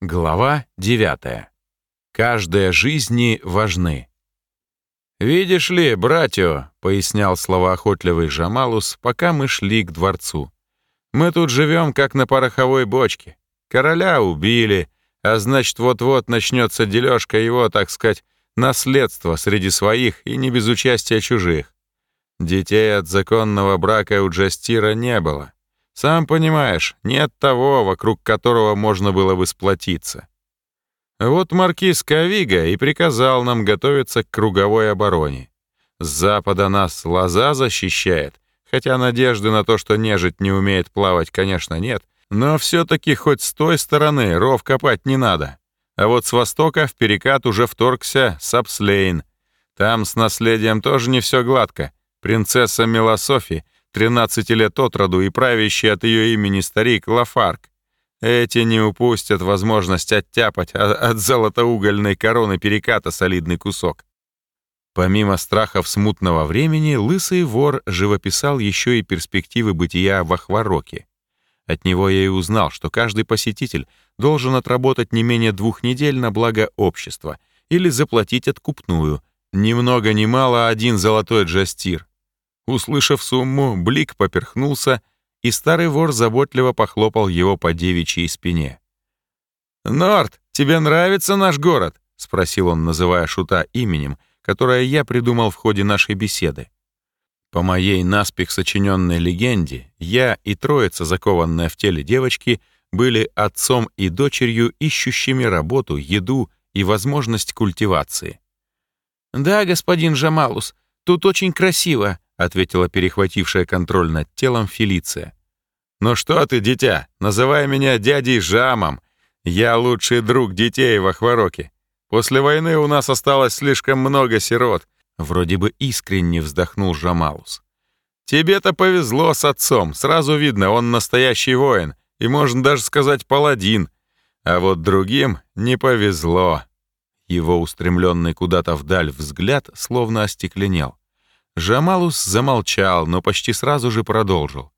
Глава 9. Каждая жизни важны. «Видишь ли, братья», — пояснял словоохотливый Жамалус, пока мы шли к дворцу. «Мы тут живем, как на пороховой бочке. Короля убили, а значит, вот-вот начнется дележка его, так сказать, наследства среди своих и не без участия чужих. Детей от законного брака у Джастира не было. Сам понимаешь, нет того, вокруг которого можно было бы сплотиться. Вот маркиз Кавига и приказал нам готовиться к круговой обороне. С запада нас лоза защищает, хотя надежды на то, что нежить не умеет плавать, конечно, нет, но все-таки хоть с той стороны ров копать не надо. А вот с востока в перекат уже вторгся Сапслейн. Там с наследием тоже не все гладко. Принцесса Милософи 13 лет от роду и правящий от ее имени старик Лафарк. Эти не упустят возможность оттяпать от золотоугольной короны переката солидный кусок. Помимо страхов смутного времени, лысый вор живописал еще и перспективы бытия в Ахвароке. От него я и узнал, что каждый посетитель должен отработать не менее двух недель на благо общества или заплатить откупную, ни много ни мало один золотой джастир. Услышав сумму, Блик поперхнулся, и старый вор заботливо похлопал его по девичьей спине. «Норт, тебе нравится наш город?» — спросил он, называя шута именем, которое я придумал в ходе нашей беседы. По моей наспех сочиненной легенде, я и троица, закованная в теле девочки, были отцом и дочерью, ищущими работу, еду и возможность культивации. «Да, господин Жамалус, тут очень красиво», ответила перехватившая контроль над телом Фелиция. «Ну что ты, дитя, называй меня дядей Жамом. Я лучший друг детей в Ахвароке. После войны у нас осталось слишком много сирот». Вроде бы искренне вздохнул Жамалус. «Тебе-то повезло с отцом. Сразу видно, он настоящий воин. И можно даже сказать паладин. А вот другим не повезло». Его устремленный куда-то вдаль взгляд словно остекленел. Жамалус замолчал, но почти сразу же продолжил.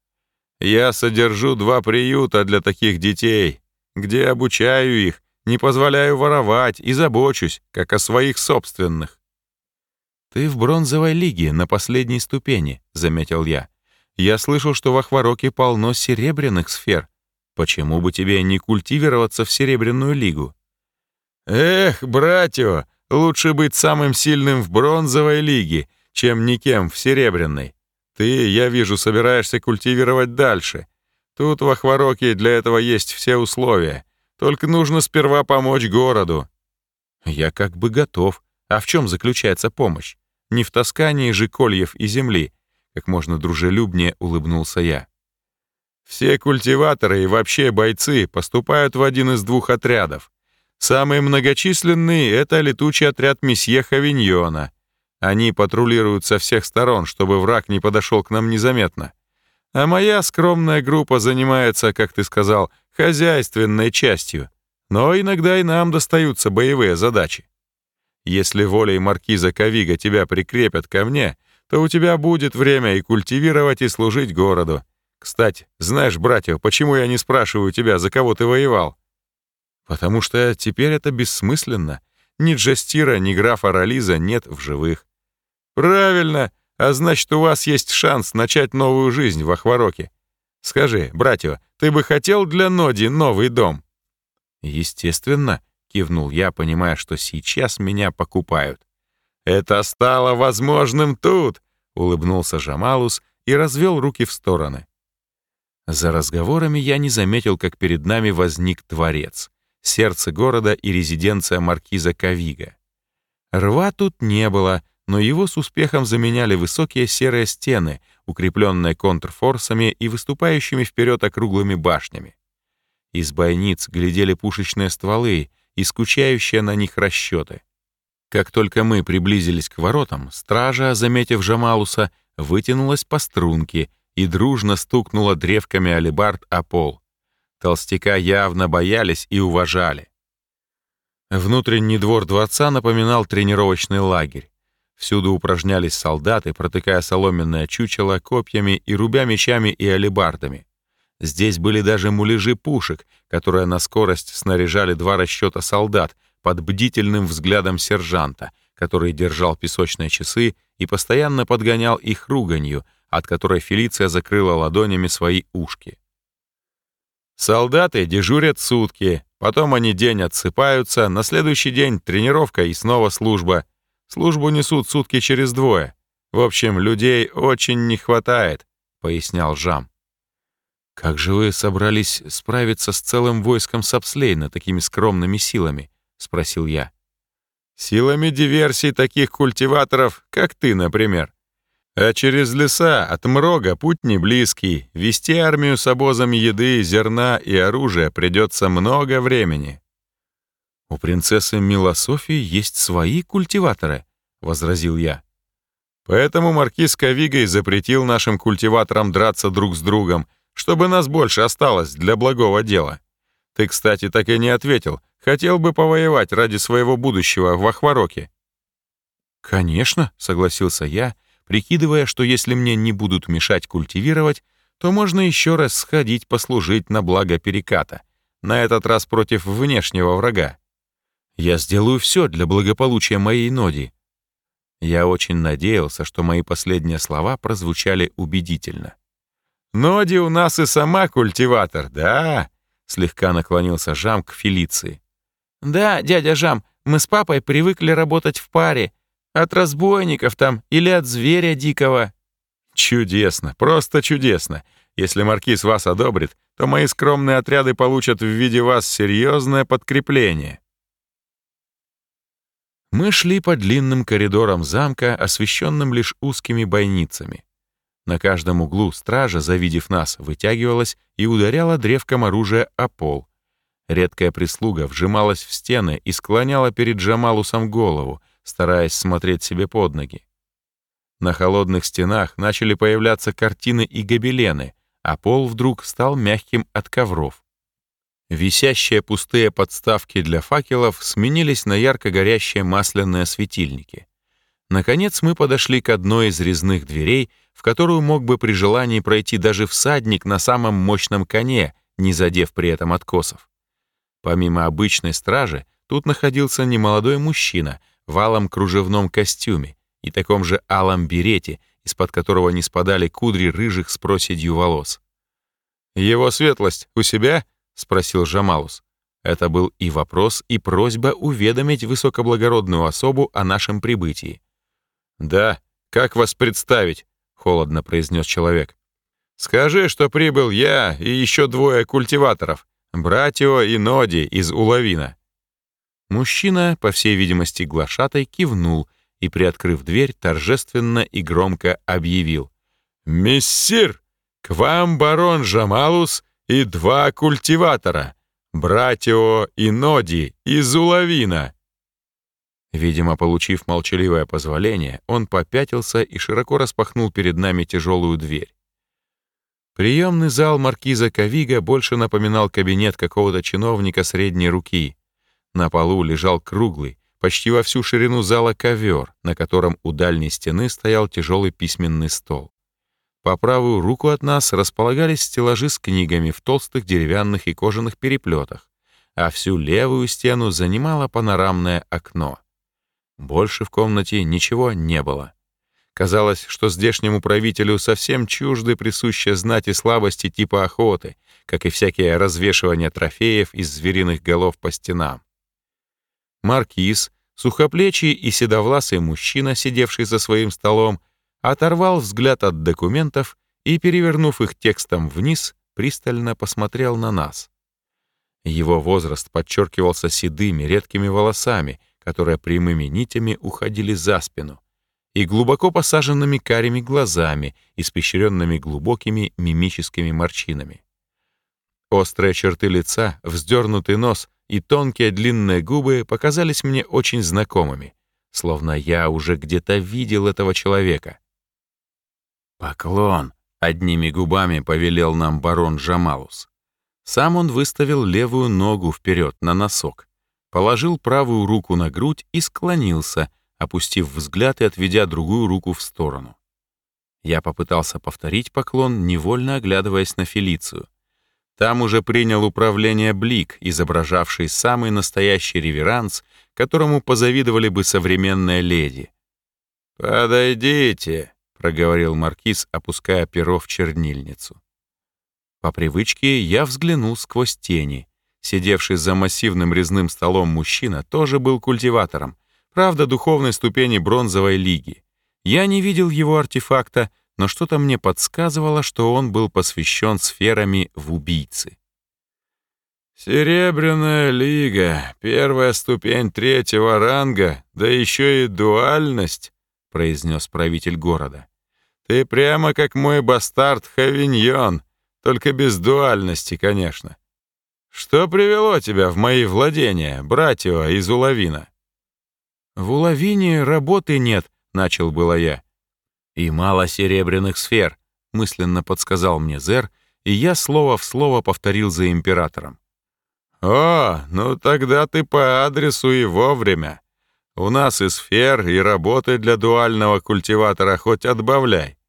«Я содержу два приюта для таких детей, где обучаю их, не позволяю воровать и забочусь, как о своих собственных». «Ты в бронзовой лиге на последней ступени», — заметил я. «Я слышал, что в Ахвароке полно серебряных сфер. Почему бы тебе не культивироваться в серебряную лигу?» «Эх, братья, лучше быть самым сильным в бронзовой лиге чем никем в Серебряной. Ты, я вижу, собираешься культивировать дальше. Тут в Ахвароке для этого есть все условия. Только нужно сперва помочь городу». «Я как бы готов. А в чем заключается помощь? Не в таскании же кольев и земли?» Как можно дружелюбнее улыбнулся я. «Все культиваторы и вообще бойцы поступают в один из двух отрядов. Самый многочисленный — это летучий отряд месье Хавиньона — они патрулируют со всех сторон, чтобы враг не подошел к нам незаметно. А моя скромная группа занимается, как ты сказал, хозяйственной частью. Но иногда и нам достаются боевые задачи. Если волей маркиза Кавига тебя прикрепят ко мне, то у тебя будет время и культивировать, и служить городу. Кстати, знаешь, братьев, почему я не спрашиваю тебя, за кого ты воевал? Потому что теперь это бессмысленно. Ни Джастира, ни графа Ролиза нет в живых. «Правильно, а значит, у вас есть шанс начать новую жизнь в Ахвароке. Скажи, братья, ты бы хотел для Ноди новый дом?» «Естественно», — кивнул я, понимая, что сейчас меня покупают. «Это стало возможным тут», — улыбнулся Жамалус и развел руки в стороны. За разговорами я не заметил, как перед нами возник дворец, сердце города и резиденция маркиза Кавига. Рва тут не было, но его с успехом заменяли высокие серые стены, укрепленные контрфорсами и выступающими вперед округлыми башнями. Из бойниц глядели пушечные стволы и скучающие на них расчеты. Как только мы приблизились к воротам, стража, заметив Жамалуса, вытянулась по струнке и дружно стукнула древками алебард о пол. Толстяка явно боялись и уважали. Внутренний двор дворца напоминал тренировочный лагерь. Всюду упражнялись солдаты, протыкая соломенное чучело копьями и рубя мечами и алебардами. Здесь были даже муляжи пушек, которые на скорость снаряжали два расчета солдат под бдительным взглядом сержанта, который держал песочные часы и постоянно подгонял их руганью, от которой Фелиция закрыла ладонями свои ушки. Солдаты дежурят сутки, потом они день отсыпаются, на следующий день тренировка и снова служба. Службу несут сутки через двое. В общем, людей очень не хватает, пояснял Жам. Как же вы собрались справиться с целым войском Сапслейна такими скромными силами? спросил я. Силами диверсий таких культиваторов, как ты, например. А через леса от Мрога путь не близкий. Вести армию с обозами еды, зерна и оружия придется много времени. «У принцессы Милософии есть свои культиваторы», — возразил я. «Поэтому маркиз Кавигой запретил нашим культиваторам драться друг с другом, чтобы нас больше осталось для благого дела. Ты, кстати, так и не ответил, Хотел бы повоевать ради своего будущего в Ахвароке». «Конечно», — согласился я, прикидывая, что если мне не будут мешать культивировать, то можно еще раз сходить послужить на благо переката, на этот раз против внешнего врага. Я сделаю все для благополучия моей Ноди. Я очень надеялся, что мои последние слова прозвучали убедительно. «Ноди у нас и сама культиватор, да?» Слегка наклонился Жам к Фелиции. «Да, дядя Жам, мы с папой привыкли работать в паре. От разбойников там или от зверя дикого». «Чудесно, просто чудесно. Если маркиз вас одобрит, то мои скромные отряды получат в виде вас серьезное подкрепление». Мы шли по длинным коридорам замка, освещенным лишь узкими бойницами. На каждом углу стража, завидев нас, вытягивалась и ударяла древком оружия о пол, Редкая прислуга вжималась в стены и склоняла перед Джамалусом голову, стараясь смотреть себе под ноги. На холодных стенах начали появляться картины и гобелены, а пол вдруг стал мягким от ковров. Висящие пустые подставки для факелов сменились на ярко горящие масляные светильники. Наконец мы подошли к одной из резных дверей, в которую мог бы при желании пройти даже всадник на самом мощном коне, не задев при этом откосов. Помимо обычной стражи, тут находился немолодой мужчина в алом кружевном костюме и таком же алом берете, из-под которого не спадали кудри рыжих с проседью волос. «Его светлость у себя?» — спросил Жамалус. Это был и вопрос, и просьба уведомить высокоблагородную особу о нашем прибытии. «Да, как вас представить?» — холодно произнес человек. «Скажи, что прибыл я и еще двое культиваторов. Братио и Ноди из Уловина». Мужчина, по всей видимости, глашатай, кивнул и, приоткрыв дверь, торжественно и громко объявил. «Мессир, к вам барон Жамалус и два культиватора, Братио и Ноди из Уловина». Видимо, получив молчаливое позволение, он попятился и широко распахнул перед нами тяжелую дверь. Приемный зал маркиза Кавига больше напоминал кабинет какого-то чиновника средней руки. На полу лежал круглый, почти во всю ширину зала ковер, на котором у дальней стены стоял тяжелый письменный стол. По правую руку от нас располагались стеллажи с книгами в толстых деревянных и кожаных переплетах, а всю левую стену занимало панорамное окно. Больше в комнате ничего не было. Казалось, что здешнему правителю совсем чужды присущие знать и слабости типа охоты, как и всякие развешивания трофеев из звериных голов по стенам. Маркиз, сухоплечий и седовласый мужчина, сидевший за своим столом, оторвал взгляд от документов и, перевернув их текстом вниз, пристально посмотрел на нас. Его возраст подчеркивался седыми, редкими волосами, которые прямыми нитями уходили за спину, и глубоко посаженными карими глазами, испещренными глубокими мимическими морщинами. Острые черты лица, вздернутый нос и тонкие длинные губы показались мне очень знакомыми, словно я уже где-то видел этого человека. «Поклон!» — одними губами повелел нам барон Жамалус. Сам он выставил левую ногу вперед на носок, положил правую руку на грудь и склонился — опустив взгляд и отведя другую руку в сторону. Я попытался повторить поклон, невольно оглядываясь на Фелицию. Там уже принял управление Блик, изображавший самый настоящий реверанс, которому позавидовали бы современные леди. «Подойдите», — проговорил маркиз, опуская перо в чернильницу. По привычке я взглянул сквозь тени. Сидевший за массивным резным столом мужчина тоже был культиватором, правда, духовной ступени бронзовой лиги. Я не видел его артефакта, но что-то мне подсказывало, что он был посвящен сферами в убийцы. «Серебряная лига, первая ступень третьего ранга, да еще и дуальность», — произнес правитель города. «Ты прямо как мой бастард Хавиньон, только без дуальности, конечно. Что привело тебя в мои владения, братья из Улавина?» «В Улавине работы нет», — начал было я. «И мало серебряных сфер», — мысленно подсказал мне Зер, и я слово в слово повторил за императором. «О, ну тогда ты по адресу и вовремя. У нас и сфер, и работы для дуального культиватора хоть отбавляй.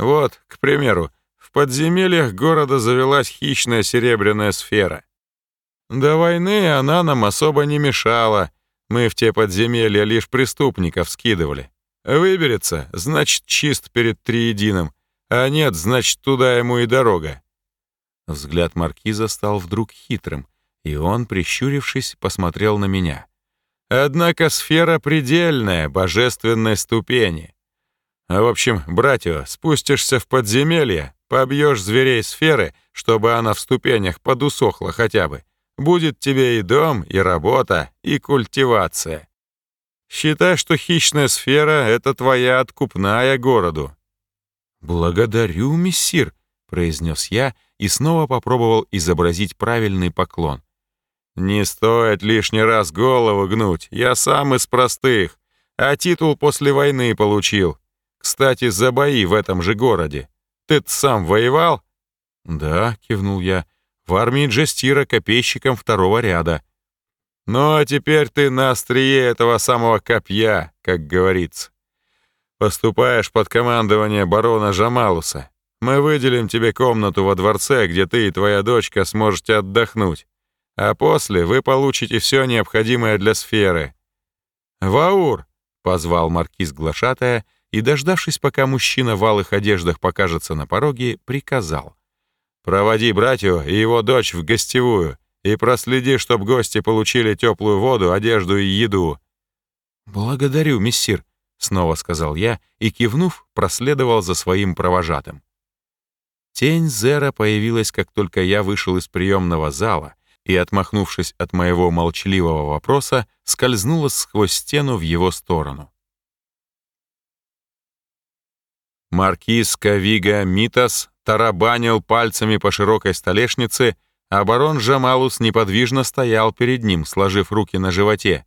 Вот, к примеру, в подземельях города завелась хищная серебряная сфера. До войны она нам особо не мешала. Мы в те подземелья лишь преступников скидывали. Выберется, значит, чист перед триединым, а нет, значит, туда ему и дорога. Взгляд маркиза стал вдруг хитрым, и он, прищурившись, посмотрел на меня. Однако сфера предельная, божественной ступени. А в общем, братья, спустишься в подземелье, побьешь зверей сферы, чтобы она в ступенях подусохла хотя бы. Будет тебе и дом, и работа, и культивация. Считай, что хищная сфера — это твоя откупная городу». «Благодарю, мессир», — произнес я и снова попробовал изобразить правильный поклон. «Не стоит лишний раз голову гнуть, я сам из простых, а титул после войны получил. Кстати, за бои в этом же городе. ты сам воевал?» «Да», — кивнул я, — «в армии Джестира копейщиком второго ряда». Ну а теперь ты на острие этого самого копья, как говорится. Поступаешь под командование барона Жамалуса. Мы выделим тебе комнату во дворце, где ты и твоя дочка сможете отдохнуть. А после вы получите все необходимое для сферы. «Ваур!» — позвал маркиз глашатая и, дождавшись, пока мужчина в алых одеждах покажется на пороге, приказал. «Проводи братью и его дочь в гостевую и проследи, чтоб гости получили теплую воду, одежду и еду». «Благодарю, мессир», — снова сказал я и, кивнув, проследовал за своим провожатым. Тень Зера появилась, как только я вышел из приемного зала и, отмахнувшись от моего молчаливого вопроса, скользнула сквозь стену в его сторону. Маркиз Кавига Митас тарабанил пальцами по широкой столешнице а барон Жамалус неподвижно стоял перед ним, сложив руки на животе.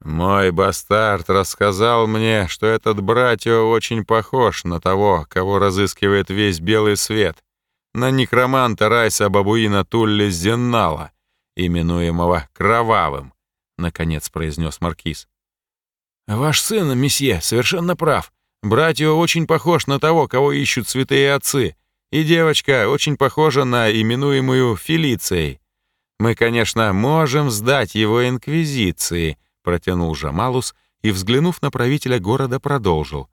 «Мой бастард рассказал мне, что этот братьо очень похож на того, кого разыскивает весь белый свет, на некроманта Райса Бабуина Тулли Зеннала, именуемого Кровавым», — наконец произнес Маркиз. «Ваш сын, месье, совершенно прав. Братьо очень похож на того, кого ищут святые отцы», и девочка очень похожа на именуемую Фелицией. Мы, конечно, можем сдать его инквизиции, протянул Жамалус и, взглянув на правителя города, продолжил.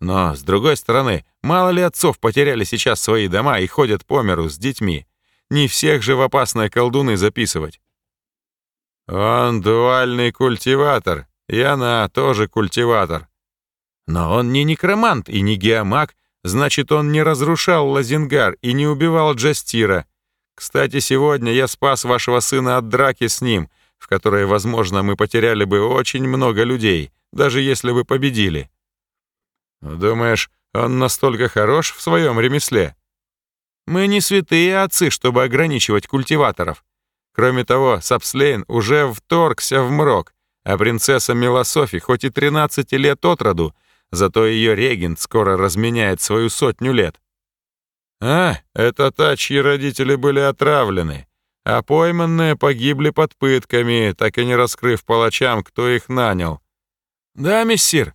Но, с другой стороны, мало ли отцов потеряли сейчас свои дома и ходят по миру с детьми. Не всех же в опасные колдуны записывать. Он дуальный культиватор, и она тоже культиватор. Но он не некромант и не геомаг, Значит, он не разрушал Лазингар и не убивал Джастира. Кстати, сегодня я спас вашего сына от драки с ним, в которой, возможно, мы потеряли бы очень много людей, даже если бы победили. Думаешь, он настолько хорош в своем ремесле? Мы не святые отцы, чтобы ограничивать культиваторов. Кроме того, Сапслейн уже вторгся в мрок, а принцесса Милософи хоть и 13 лет от роду, Зато ее регент скоро разменяет свою сотню лет. А, это та, чьи родители были отравлены, а пойманные погибли под пытками, так и не раскрыв палачам, кто их нанял. Да, мессир?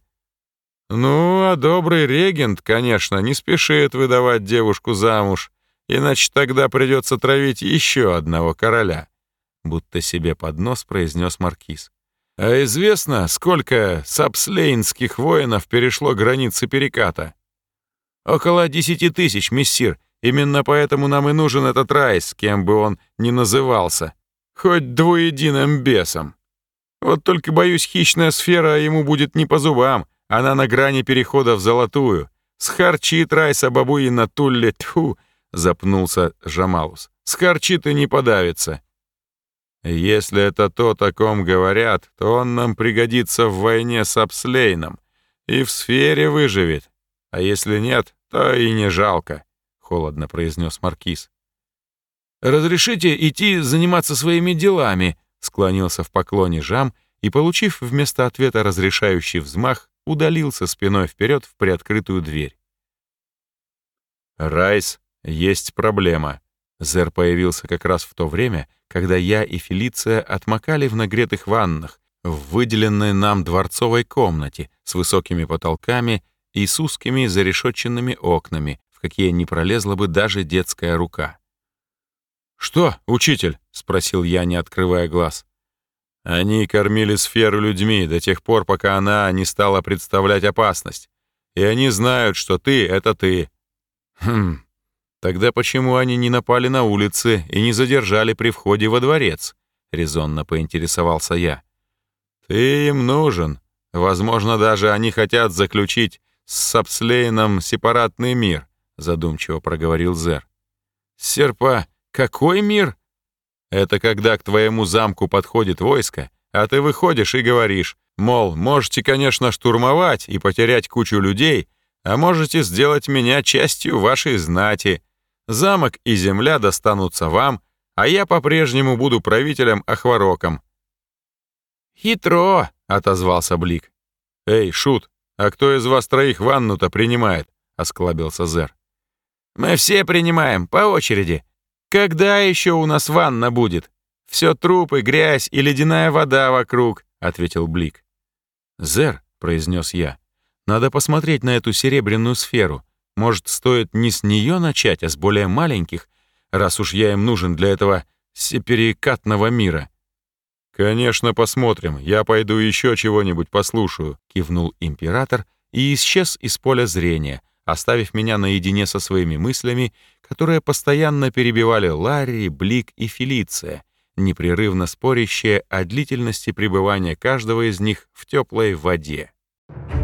Ну, а добрый регент, конечно, не спешит выдавать девушку замуж, Иначе тогда придется травить еще одного короля», — будто себе под нос произнес маркиз. «А известно, сколько сапслейнских воинов перешло границы переката?» «Около десяти тысяч, мессир. Именно поэтому нам и нужен этот райс, кем бы он ни назывался. Хоть двуединым бесом. Вот только, боюсь, хищная сфера ему будет не по зубам. Она на грани перехода в золотую. Схарчит райса бабуина тулле тьфу, запнулся Жамалус. Схарчит и не подавится. Если это то, о ком говорят, то он нам пригодится в войне с Апслейном и в сфере выживет. А если нет, то и не жалко, холодно произнес маркиз. Разрешите идти заниматься своими делами, склонился в поклоне Жам и, получив вместо ответа разрешающий взмах, удалился спиной вперед в приоткрытую дверь. Райс, есть проблема. Зер появился как раз в то время, когда я и Фелиция отмокали в нагретых ваннах в выделенной нам дворцовой комнате с высокими потолками и с узкими зарешетченными окнами, в какие не пролезла бы даже детская рука. «Что, учитель?» — спросил я, не открывая глаз. Они кормили сферу людьми до тех пор, пока она не стала представлять опасность. И они знают, что ты — это ты. Хм, тогда почему они не напали на улице и не задержали при входе во дворец? Резонно поинтересовался я. Ты им нужен. Возможно, даже они хотят заключить с Сапслейном сепаратный мир, задумчиво проговорил Зер. Серпа, какой мир? Это когда к твоему замку подходит войско, а ты выходишь и говоришь, мол, можете, конечно, штурмовать и потерять кучу людей, а можете сделать меня частью вашей знати. Замок и земля достанутся вам, а я по-прежнему буду правителем Ахвароком». «Хитро», — отозвался Блик. «Эй, Шут, а кто из вас троих ванну-то принимает?» — осклабился Зер. «Мы все принимаем, по очереди. Когда еще у нас ванна будет? Все трупы, грязь и ледяная вода вокруг», — ответил Блик. «Зер», — произнес я, — «надо посмотреть на эту серебряную сферу. Может, стоит не с нее начать, а с более маленьких, раз уж я им нужен для этого сеперикатного мира». «Конечно, посмотрим. Я пойду еще чего-нибудь послушаю», — кивнул император и исчез из поля зрения, оставив меня наедине со своими мыслями, которые постоянно перебивали Ларри, Блик и Фелиция, непрерывно спорящие о длительности пребывания каждого из них в теплой воде. Thank